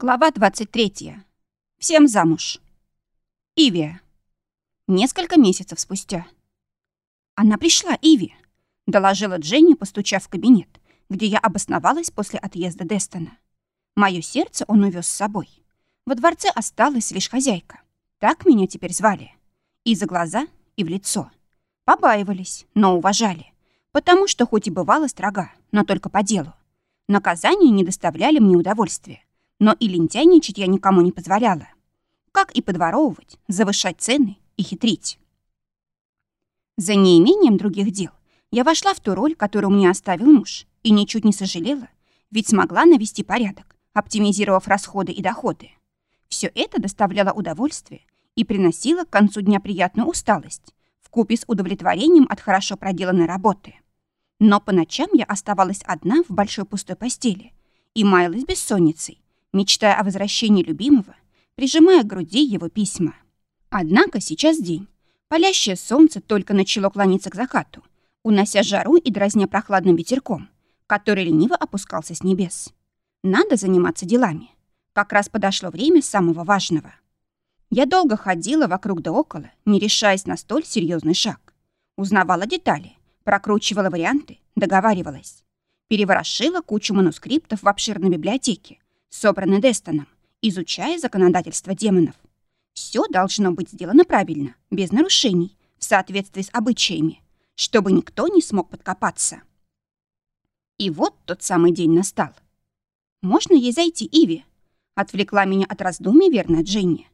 Глава 23. Всем замуж. Ивия. Несколько месяцев спустя. Она пришла, Иви, доложила Дженни, постучав в кабинет, где я обосновалась после отъезда Дестона. Мое сердце он увез с собой. Во дворце осталась лишь хозяйка. Так меня теперь звали. И за глаза, и в лицо. Побаивались, но уважали. Потому что хоть и бывала строга, но только по делу. Наказания не доставляли мне удовольствия но и лентяйничать я никому не позволяла. Как и подворовывать, завышать цены и хитрить. За неимением других дел я вошла в ту роль, которую мне оставил муж, и ничуть не сожалела, ведь смогла навести порядок, оптимизировав расходы и доходы. Все это доставляло удовольствие и приносило к концу дня приятную усталость, вкупе с удовлетворением от хорошо проделанной работы. Но по ночам я оставалась одна в большой пустой постели и маялась бессонницей, мечтая о возвращении любимого, прижимая к груди его письма. Однако сейчас день. Палящее солнце только начало клониться к закату, унося жару и дразня прохладным ветерком, который лениво опускался с небес. Надо заниматься делами. Как раз подошло время самого важного. Я долго ходила вокруг да около, не решаясь на столь серьезный шаг. Узнавала детали, прокручивала варианты, договаривалась. Переворошила кучу манускриптов в обширной библиотеке, собраны Дестоном, изучая законодательство демонов. Все должно быть сделано правильно, без нарушений, в соответствии с обычаями, чтобы никто не смог подкопаться. И вот тот самый день настал. «Можно ей зайти, Иви?» Отвлекла меня от раздумий верная Дженни.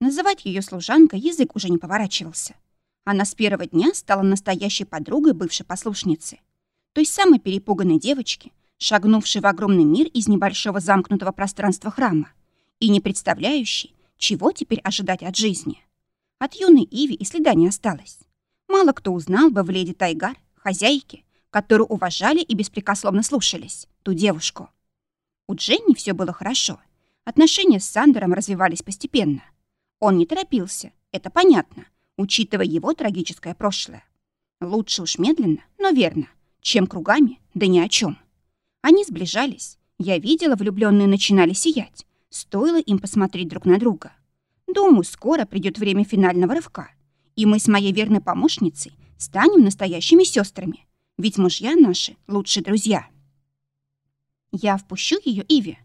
Называть ее служанкой язык уже не поворачивался. Она с первого дня стала настоящей подругой бывшей послушницы. Той самой перепуганной девочки, шагнувший в огромный мир из небольшого замкнутого пространства храма и не представляющий, чего теперь ожидать от жизни. От юной Иви и следа не осталось. Мало кто узнал бы в леди Тайгар, хозяйке, которую уважали и беспрекословно слушались, ту девушку. У Дженни все было хорошо. Отношения с Сандером развивались постепенно. Он не торопился, это понятно, учитывая его трагическое прошлое. Лучше уж медленно, но верно, чем кругами, да ни о чем. Они сближались. Я видела, влюбленные начинали сиять. Стоило им посмотреть друг на друга. Думаю, скоро придет время финального рывка, и мы с моей верной помощницей станем настоящими сестрами, ведь мужья наши лучшие друзья. Я впущу ее Иви.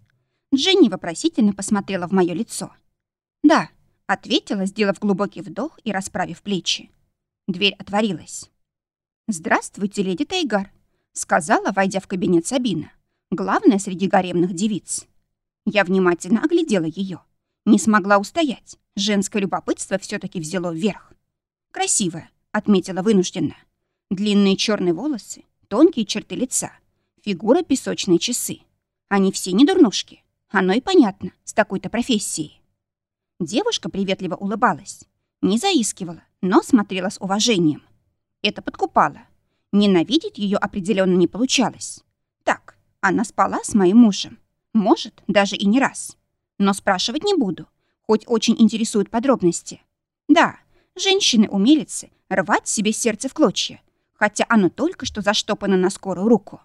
Дженни вопросительно посмотрела в мое лицо. Да, ответила, сделав глубокий вдох и расправив плечи. Дверь отворилась. «Здравствуйте, леди Тайгар», сказала, войдя в кабинет Сабина, главная среди гаремных девиц. Я внимательно оглядела ее. Не смогла устоять. Женское любопытство все таки взяло вверх. «Красивая», — отметила вынужденно. Длинные черные волосы, тонкие черты лица, фигура песочные часы. Они все не дурнушки. Оно и понятно, с такой-то профессией. Девушка приветливо улыбалась. Не заискивала, но смотрела с уважением. Это подкупало. Ненавидеть ее определенно не получалось. Так, она спала с моим мужем. Может, даже и не раз. Но спрашивать не буду, хоть очень интересуют подробности. Да, женщины-умелицы рвать себе сердце в клочья, хотя оно только что заштопано на скорую руку.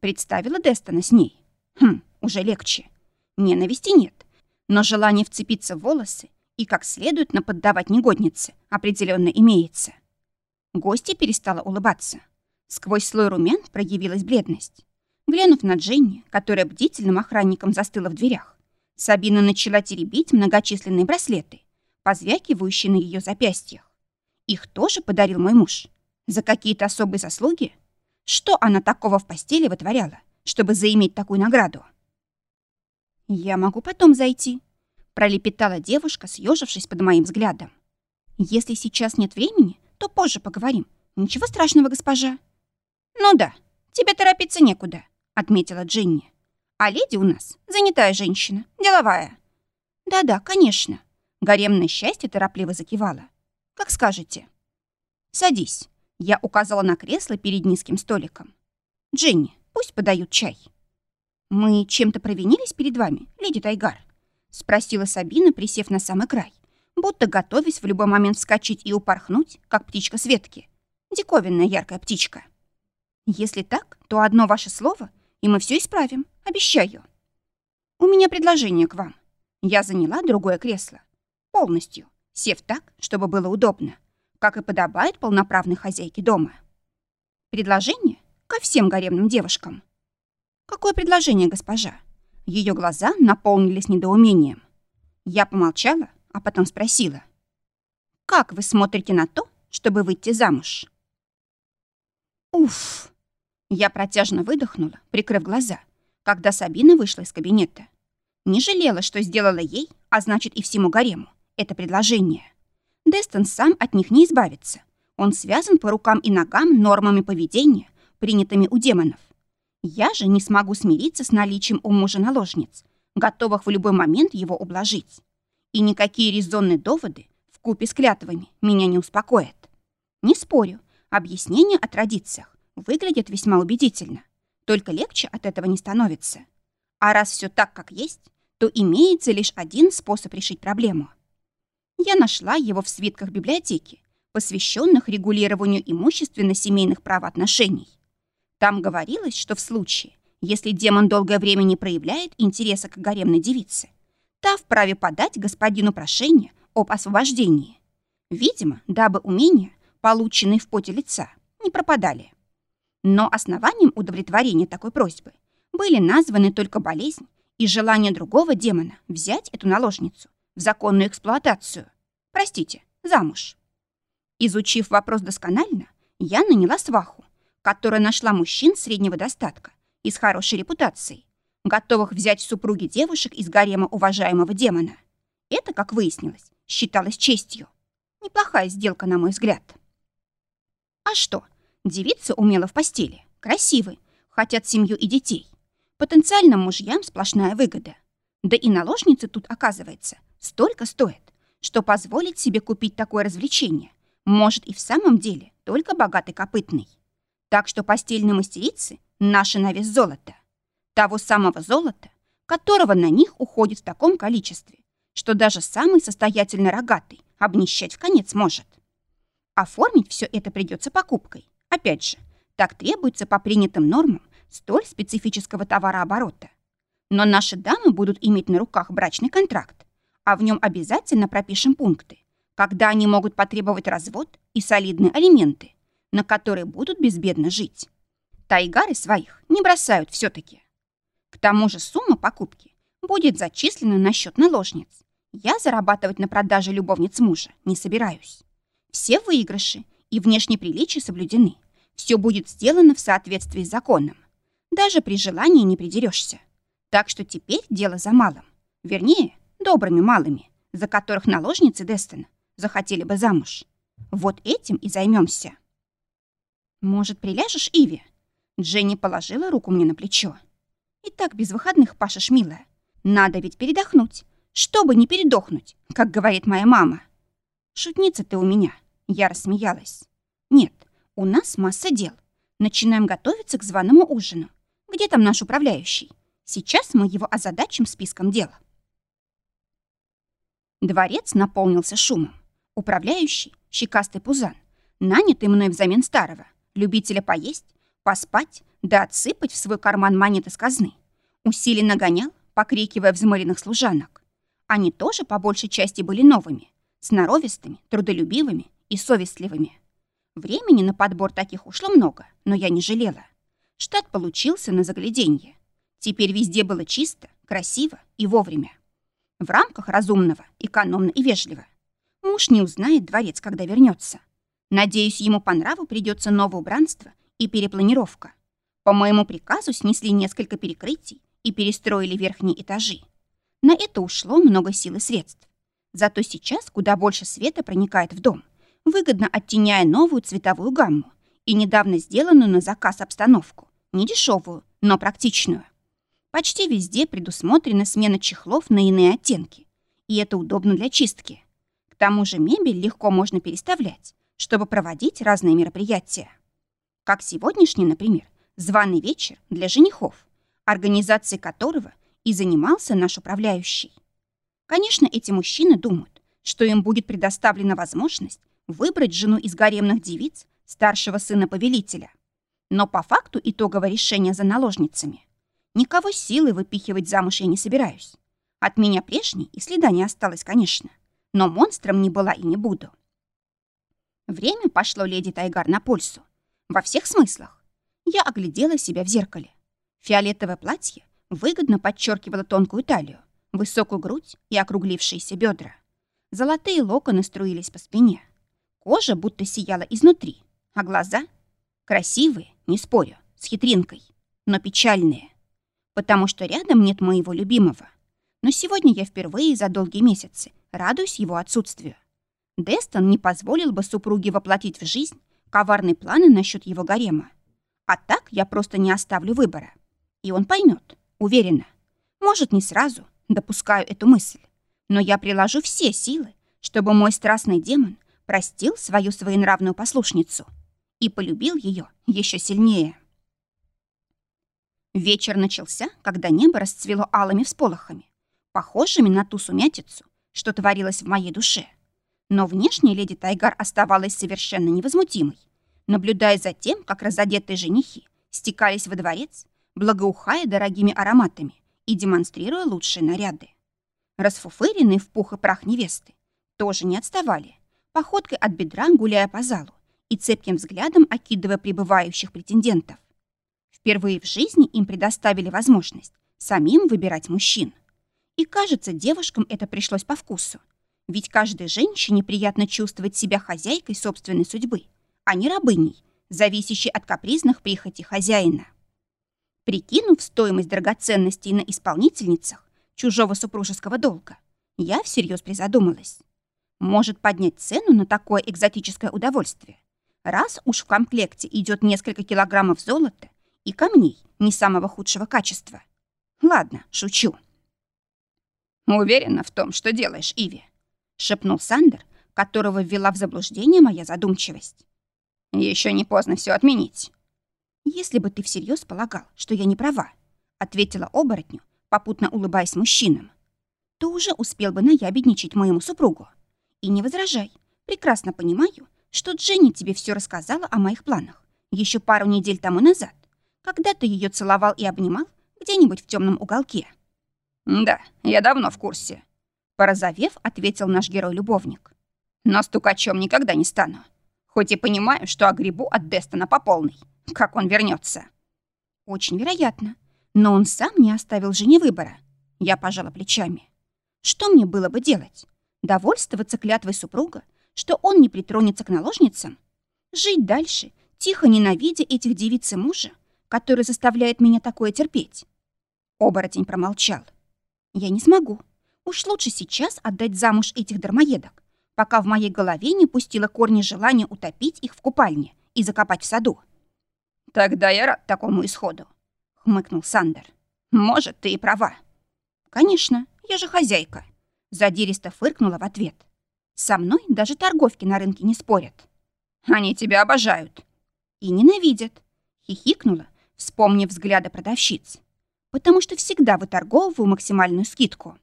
Представила Дестона с ней. Хм, уже легче. Ненависти нет, но желание вцепиться в волосы и как следует наподдавать негоднице определенно имеется. Гостья перестала улыбаться. Сквозь слой румян проявилась бледность. Глянув на Дженни, которая бдительным охранником застыла в дверях, Сабина начала теребить многочисленные браслеты, позвякивающие на ее запястьях. Их тоже подарил мой муж. За какие-то особые заслуги? Что она такого в постели вытворяла, чтобы заиметь такую награду? «Я могу потом зайти», — пролепетала девушка, съежившись под моим взглядом. «Если сейчас нет времени, то позже поговорим. Ничего страшного, госпожа». «Ну да, тебе торопиться некуда», — отметила Дженни. «А леди у нас занятая женщина, деловая». «Да-да, конечно». Гаремное счастье торопливо закивала. «Как скажете». «Садись». Я указала на кресло перед низким столиком. «Дженни, пусть подают чай». «Мы чем-то провинились перед вами, леди Тайгар?» — спросила Сабина, присев на самый край будто готовясь в любой момент вскочить и упорхнуть, как птичка с ветки. Диковинная яркая птичка. Если так, то одно ваше слово, и мы все исправим, обещаю. У меня предложение к вам. Я заняла другое кресло. Полностью, сев так, чтобы было удобно, как и подобает полноправной хозяйке дома. Предложение ко всем гаремным девушкам. Какое предложение, госпожа? Ее глаза наполнились недоумением. Я помолчала, а потом спросила. Как вы смотрите на то, чтобы выйти замуж? Уф! Я протяжно выдохнула, прикрыв глаза, когда Сабина вышла из кабинета. Не жалела, что сделала ей, а значит и всему гарему, это предложение. Дестон сам от них не избавится. Он связан по рукам и ногам нормами поведения, принятыми у демонов. Я же не смогу смириться с наличием у мужа наложниц, готовых в любой момент его ублажить. И никакие резонные доводы в купе с клятвами меня не успокоят. Не спорю, объяснения о традициях выглядят весьма убедительно. Только легче от этого не становится. А раз все так, как есть, то имеется лишь один способ решить проблему. Я нашла его в свитках библиотеки, посвященных регулированию имущественно-семейных правоотношений. Там говорилось, что в случае, если демон долгое время не проявляет интереса к гаремной девице, та вправе подать господину прошение об освобождении. Видимо, дабы умения, полученные в поте лица, не пропадали. Но основанием удовлетворения такой просьбы были названы только болезнь и желание другого демона взять эту наложницу в законную эксплуатацию. Простите, замуж. Изучив вопрос досконально, я наняла сваху, которая нашла мужчин среднего достатка и с хорошей репутацией, готовых взять супруги девушек из гарема уважаемого демона. Это, как выяснилось, считалось честью. Неплохая сделка, на мой взгляд. А что? Девицы умела в постели, красивы, хотят семью и детей. Потенциальным мужьям сплошная выгода. Да и наложницы тут, оказывается, столько стоят, что позволить себе купить такое развлечение может и в самом деле только богатый копытный. Так что постельные мастерицы — наши на вес золота. Того самого золота, которого на них уходит в таком количестве, что даже самый состоятельно рогатый обнищать в конец может. Оформить все это придется покупкой. Опять же, так требуется по принятым нормам столь специфического товарооборота. Но наши дамы будут иметь на руках брачный контракт, а в нем обязательно пропишем пункты, когда они могут потребовать развод и солидные алименты, на которые будут безбедно жить. Тайгары своих не бросают все таки К тому же сумма покупки будет зачислена на счет наложниц. Я зарабатывать на продаже любовниц мужа не собираюсь. Все выигрыши и внешние приличия соблюдены. Все будет сделано в соответствии с законом. Даже при желании не придерешься. Так что теперь дело за малым. Вернее, добрыми малыми, за которых наложницы Дестона захотели бы замуж. Вот этим и займемся. Может, приляжешь, Иви? Дженни положила руку мне на плечо. И так без выходных пашешь, милая. Надо ведь передохнуть, чтобы не передохнуть, как говорит моя мама. Шутница ты у меня. Я рассмеялась. Нет, у нас масса дел. Начинаем готовиться к званому ужину. Где там наш управляющий? Сейчас мы его озадачим списком дел. Дворец наполнился шумом. Управляющий, щекастый пузан, нанятый мной взамен старого, любителя поесть, поспать, да отсыпать в свой карман монеты с казны, усиленно гонял, покрикивая взмыленных служанок. Они тоже по большей части были новыми, сноровистыми, трудолюбивыми и совестливыми. Времени на подбор таких ушло много, но я не жалела. Штат получился на загляденье. Теперь везде было чисто, красиво и вовремя. В рамках разумного, экономно и вежливо. Муж не узнает дворец, когда вернется. Надеюсь, ему по нраву придется новое убранство и перепланировка. По моему приказу снесли несколько перекрытий и перестроили верхние этажи. На это ушло много сил и средств. Зато сейчас куда больше света проникает в дом, выгодно оттеняя новую цветовую гамму и недавно сделанную на заказ обстановку. Не дешевую, но практичную. Почти везде предусмотрена смена чехлов на иные оттенки. И это удобно для чистки. К тому же мебель легко можно переставлять, чтобы проводить разные мероприятия. Как сегодняшний, например, званый вечер для женихов, организацией которого и занимался наш управляющий. Конечно, эти мужчины думают, что им будет предоставлена возможность выбрать жену из гаремных девиц старшего сына повелителя. Но по факту итогового решения за наложницами Никого силой выпихивать замуж я не собираюсь. От меня прежней и следа не осталось, конечно. Но монстром не была и не буду. Время пошло леди Тайгар на пользу. Во всех смыслах. Я оглядела себя в зеркале. Фиолетовое платье выгодно подчеркивало тонкую талию, высокую грудь и округлившиеся бедра. Золотые локоны струились по спине. Кожа будто сияла изнутри, а глаза красивые, не спорю, с хитринкой, но печальные. Потому что рядом нет моего любимого. Но сегодня я впервые за долгие месяцы радуюсь его отсутствию. Дестон не позволил бы супруге воплотить в жизнь коварные планы насчет его гарема. А так я просто не оставлю выбора. И он поймет, уверена. Может, не сразу, допускаю эту мысль. Но я приложу все силы, чтобы мой страстный демон простил свою своенравную послушницу и полюбил ее еще сильнее. Вечер начался, когда небо расцвело алыми всполохами, похожими на ту сумятицу, что творилось в моей душе. Но внешне леди Тайгар оставалась совершенно невозмутимой, наблюдая за тем, как разодетые женихи стекались во дворец, благоухая дорогими ароматами и демонстрируя лучшие наряды. Расфуфыренные в пух и прах невесты тоже не отставали, походкой от бедра гуляя по залу и цепким взглядом окидывая прибывающих претендентов. Впервые в жизни им предоставили возможность самим выбирать мужчин. И, кажется, девушкам это пришлось по вкусу. Ведь каждой женщине приятно чувствовать себя хозяйкой собственной судьбы, а не рабыней, зависящей от капризных прихотей хозяина. Прикинув стоимость драгоценностей на исполнительницах чужого супружеского долга, я всерьез призадумалась. Может поднять цену на такое экзотическое удовольствие, раз уж в комплекте идет несколько килограммов золота и камней не самого худшего качества. Ладно, шучу. «Уверена в том, что делаешь, Иви», — шепнул Сандер, которого ввела в заблуждение моя задумчивость. Еще не поздно все отменить». «Если бы ты всерьез полагал, что я не права», — ответила оборотню, попутно улыбаясь мужчинам, то уже успел бы наябедничать моему супругу. И не возражай, прекрасно понимаю, что Дженни тебе все рассказала о моих планах еще пару недель тому назад, когда ты ее целовал и обнимал где-нибудь в темном уголке. «Да, я давно в курсе», — порозовев, ответил наш герой-любовник. «Но стукачом никогда не стану. Хоть и понимаю, что огребу от Дестона по полной, как он вернется. «Очень вероятно. Но он сам не оставил жене выбора». Я пожала плечами. «Что мне было бы делать? Довольствоваться клятвой супруга, что он не притронется к наложницам? Жить дальше, тихо ненавидя этих девиц и мужа, который заставляет меня такое терпеть?» Оборотень промолчал. «Я не смогу. Уж лучше сейчас отдать замуж этих дармоедок, пока в моей голове не пустило корни желания утопить их в купальне и закопать в саду». «Тогда я рад такому исходу», — хмыкнул Сандер. «Может, ты и права». «Конечно, я же хозяйка», — задиристо фыркнула в ответ. «Со мной даже торговки на рынке не спорят». «Они тебя обожают». «И ненавидят», — хихикнула, вспомнив взгляды продавщиц. «Потому что всегда выторговываю максимальную скидку».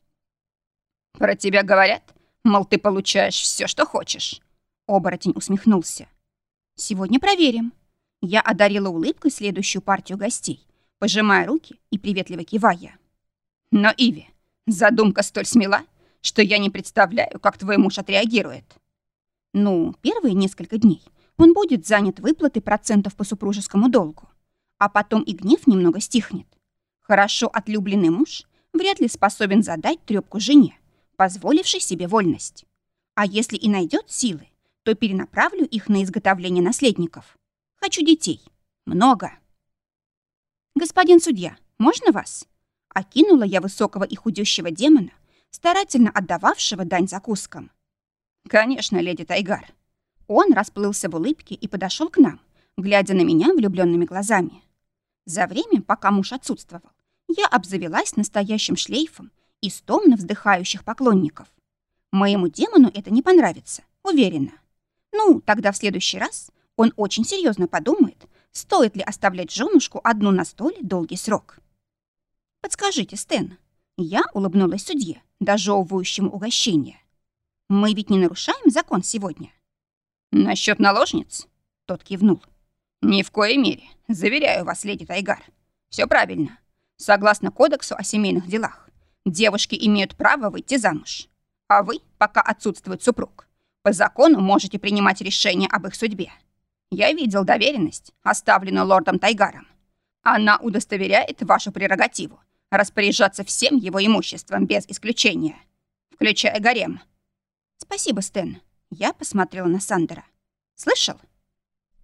«Про тебя говорят, мол, ты получаешь все, что хочешь». Оборотень усмехнулся. «Сегодня проверим». Я одарила улыбкой следующую партию гостей, пожимая руки и приветливо кивая. «Но, Иви, задумка столь смела, что я не представляю, как твой муж отреагирует». «Ну, первые несколько дней он будет занят выплатой процентов по супружескому долгу, а потом и гнев немного стихнет. Хорошо отлюбленный муж вряд ли способен задать трёпку жене, позволившей себе вольность. А если и найдет силы, то перенаправлю их на изготовление наследников. Хочу детей. Много. Господин судья, можно вас? Окинула я высокого и худющего демона, старательно отдававшего дань закускам. Конечно, леди Тайгар. Он расплылся в улыбке и подошел к нам, глядя на меня влюбленными глазами. За время, пока муж отсутствовал, я обзавелась настоящим шлейфом из томно вздыхающих поклонников. Моему демону это не понравится, уверена. Ну, тогда в следующий раз он очень серьезно подумает, стоит ли оставлять женушку одну на столе долгий срок. Подскажите, Стэн, я улыбнулась судье, дожевывающему угощение. Мы ведь не нарушаем закон сегодня. Насчет наложниц? Тот кивнул. Ни в коей мере. Заверяю вас, леди Тайгар. Все правильно. Согласно кодексу о семейных делах, девушки имеют право выйти замуж. А вы, пока отсутствует супруг, по закону можете принимать решение об их судьбе. Я видел доверенность, оставленную лордом Тайгаром. Она удостоверяет вашу прерогативу распоряжаться всем его имуществом без исключения, включая гарем. Спасибо, Стэн. Я посмотрела на Сандера. Слышал?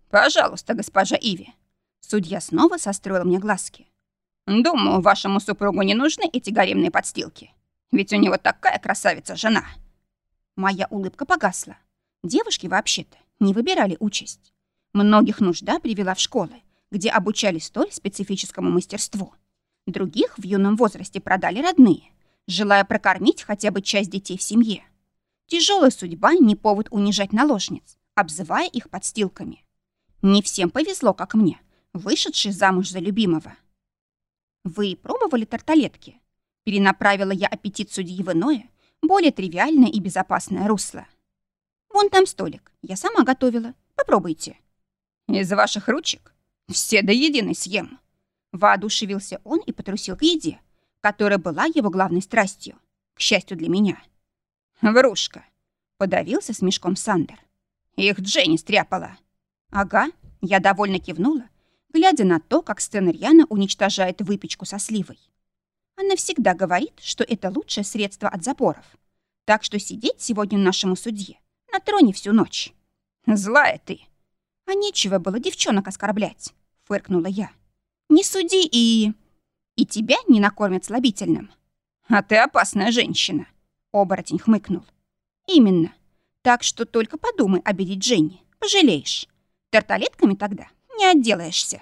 Пожалуйста, госпожа Иви. Судья снова состроил мне глазки. Думаю, вашему супругу не нужны эти гаремные подстилки. Ведь у него такая красавица-жена. Моя улыбка погасла. Девушки вообще-то не выбирали участь. Многих нужда привела в школы, где обучали столь специфическому мастерству. Других в юном возрасте продали родные, желая прокормить хотя бы часть детей в семье. Тяжелая судьба не повод унижать наложниц, обзывая их подстилками. Не всем повезло, как мне, вышедший замуж за любимого. Вы пробовали тарталетки? Перенаправила я аппетит судьи в иное, более тривиальное и безопасное русло. Вон там столик, я сама готовила. Попробуйте. Из ваших ручек все до единой съем. Воодушевился он и потрусил к еде, которая была его главной страстью, к счастью для меня. Врушка. Подавился с мешком Сандер. Их Дженни стряпала. Ага, я довольно кивнула, глядя на то, как Стэн уничтожает выпечку со сливой. Она всегда говорит, что это лучшее средство от запоров. Так что сидеть сегодня нашему судье на троне всю ночь. Злая ты. А нечего было девчонок оскорблять, фыркнула я. Не суди и... И тебя не накормят слабительным. А ты опасная женщина. Оборотень хмыкнул. Именно. Так что только подумай обидеть Дженни. Пожалеешь. Тарталетками тогда не отделаешься.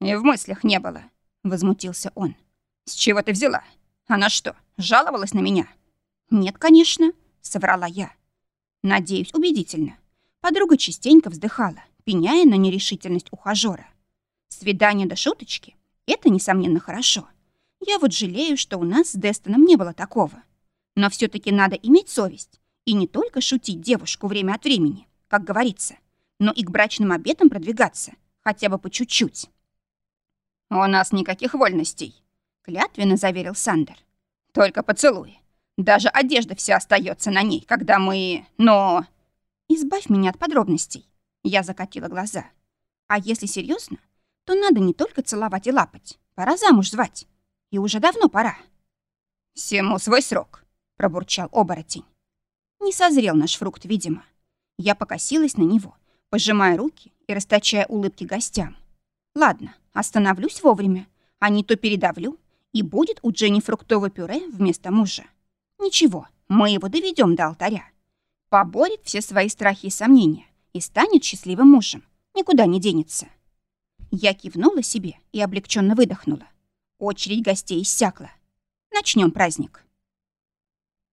И в мыслях не было. Возмутился он. С чего ты взяла? Она что, жаловалась на меня? Нет, конечно, соврала я. Надеюсь, убедительно. Подруга частенько вздыхала пеняя на нерешительность ухажёра. Свидание до шуточки — это, несомненно, хорошо. Я вот жалею, что у нас с Дестоном не было такого. Но все таки надо иметь совесть и не только шутить девушку время от времени, как говорится, но и к брачным обетам продвигаться, хотя бы по чуть-чуть. «У нас никаких вольностей», — клятвенно заверил Сандер. «Только поцелуй. Даже одежда вся остается на ней, когда мы... Но...» «Избавь меня от подробностей», я закатила глаза. А если серьезно, то надо не только целовать и лапать. Пора замуж звать. И уже давно пора. «Всему свой срок», — пробурчал оборотень. Не созрел наш фрукт, видимо. Я покосилась на него, пожимая руки и расточая улыбки гостям. Ладно, остановлюсь вовремя, а не то передавлю, и будет у Дженни фруктовое пюре вместо мужа. Ничего, мы его доведем до алтаря. Поборет все свои страхи и сомнения, и станет счастливым мужем. Никуда не денется. Я кивнула себе и облегченно выдохнула. Очередь гостей иссякла. Начнем праздник.